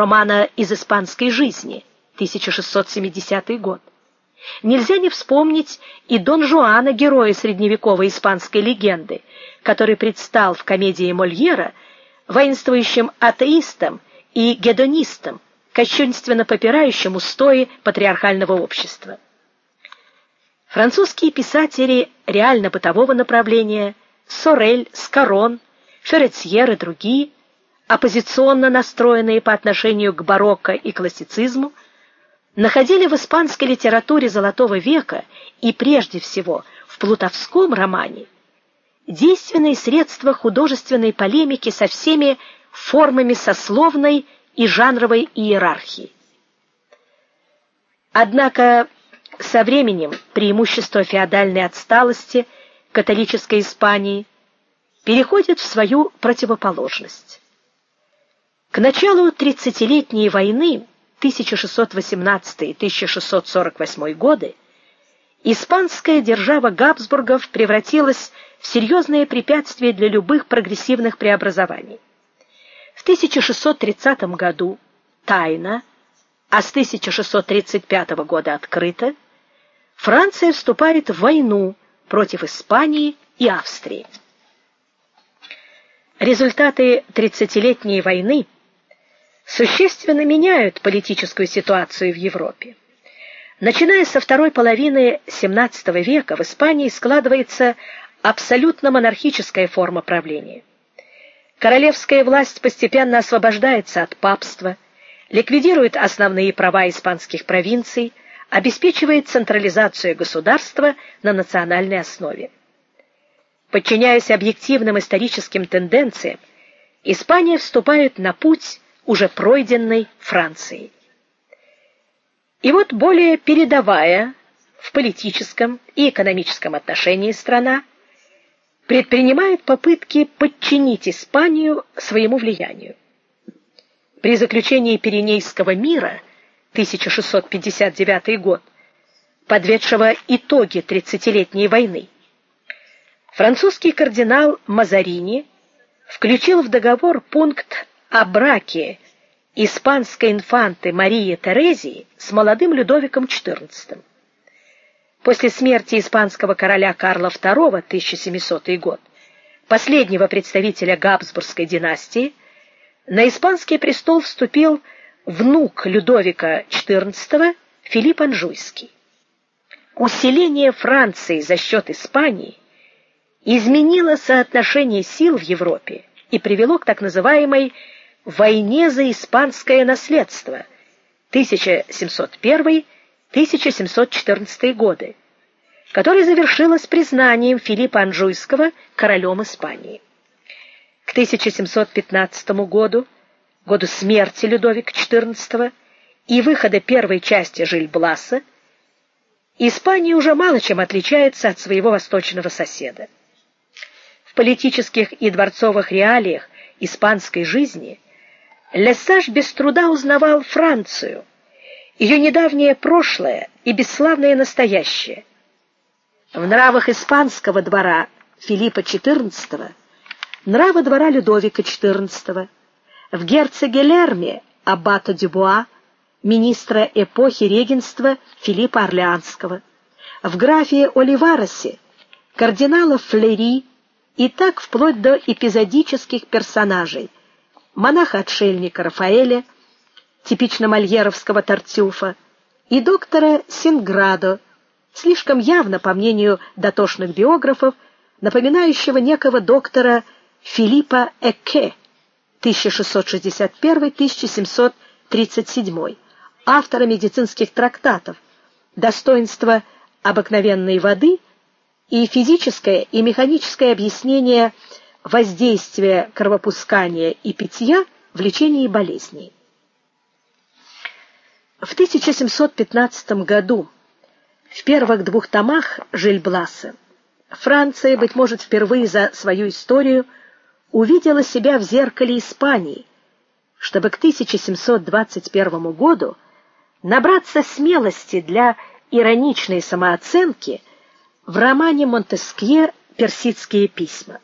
романа Из испанской жизни, 1670 год. Нельзя не вспомнить и Дон Жуана, героя средневековой испанской легенды, который предстал в комедии Мольера воинствующим атеистом и гедонистом, кощунственно попирающим устои патриархального общества. Французские писатели реально бытового направления Сорель, Скарон, Ферретьер и другие, оппозиционно настроенные по отношению к барокко и классицизму, находили в испанской литературе золотого века и прежде всего в плутовском романе действенные средства художественной полемики со всеми формами сословной и жанровой иерархии. Однако со временем преимущество феодальной отсталости католической Испании переходит в свою противоположность. К началу тридцатилетней войны 1618-1648 годы испанская держава Габсбургов превратилась в серьезное препятствие для любых прогрессивных преобразований. В 1630 году тайно, а с 1635 года открыто Франция вступает в войну против Испании и Австрии. Результаты тридцатилетней войны существенно меняют политическую ситуацию в Европе. Начиная со второй половины XVII века в Испании складывается абсолютно монархическая форма правления. Королевская власть постепенно освобождается от папства, ликвидирует основные права испанских провинций, обеспечивает централизацию государства на национальной основе. Подчиняясь объективным историческим тенденциям, Испания вступает на путь уже пройденной Франции. И вот более передовая в политическом и экономическом отношении страна предпринимает попытки подчинить Испанию своему влиянию. При заключении Пиренейского мира 1659 год, подведшего итоги тридцатилетней войны, французский кардинал Мазарини включил в договор пункт о браке испанской инфанты Марии Терезии с молодым Людовиком XIV. После смерти испанского короля Карла II 1700 год, последнего представителя Габсбургской династии, на испанский престол вступил внук Людовика XIV Филипп Анжуйский. Усиление Франции за счет Испании изменило соотношение сил в Европе и привело к так называемой войне за испанское наследство 1701-1714 годы, которая завершилась признанием Филиппа Анжуйского королем Испании. К 1715 году, году смерти Людовика XIV и выхода первой части Жильбласа, Испания уже мало чем отличается от своего восточного соседа. В политических и дворцовых реалиях испанской жизни – Лесаж без труда узнавал Францию, ее недавнее прошлое и бесславное настоящее. В нравах испанского двора Филиппа XIV, нравы двора Людовика XIV, в герцоге Лерме аббата Дюбуа, министра эпохи регенства Филиппа Орлеанского, в графе Оливаросе, кардинала Флери и так вплоть до эпизодических персонажей – монаха-отшельника Рафаэля, типично мольеровского Тартюфа, и доктора Синградо, слишком явно, по мнению дотошных биографов, напоминающего некого доктора Филиппа Экке 1661-1737, автора медицинских трактатов Достоинство обыкновенной воды и физическое и механическое объяснение воздействие кровопускания и питья в лечении болезней. В 1715 году в первых двух томах Жильбласа Франция, быть может, впервые за свою историю увидела себя в зеркале Испании, чтобы к 1721 году набраться смелости для ироничной самооценки в романе Монтескье Персидские письма.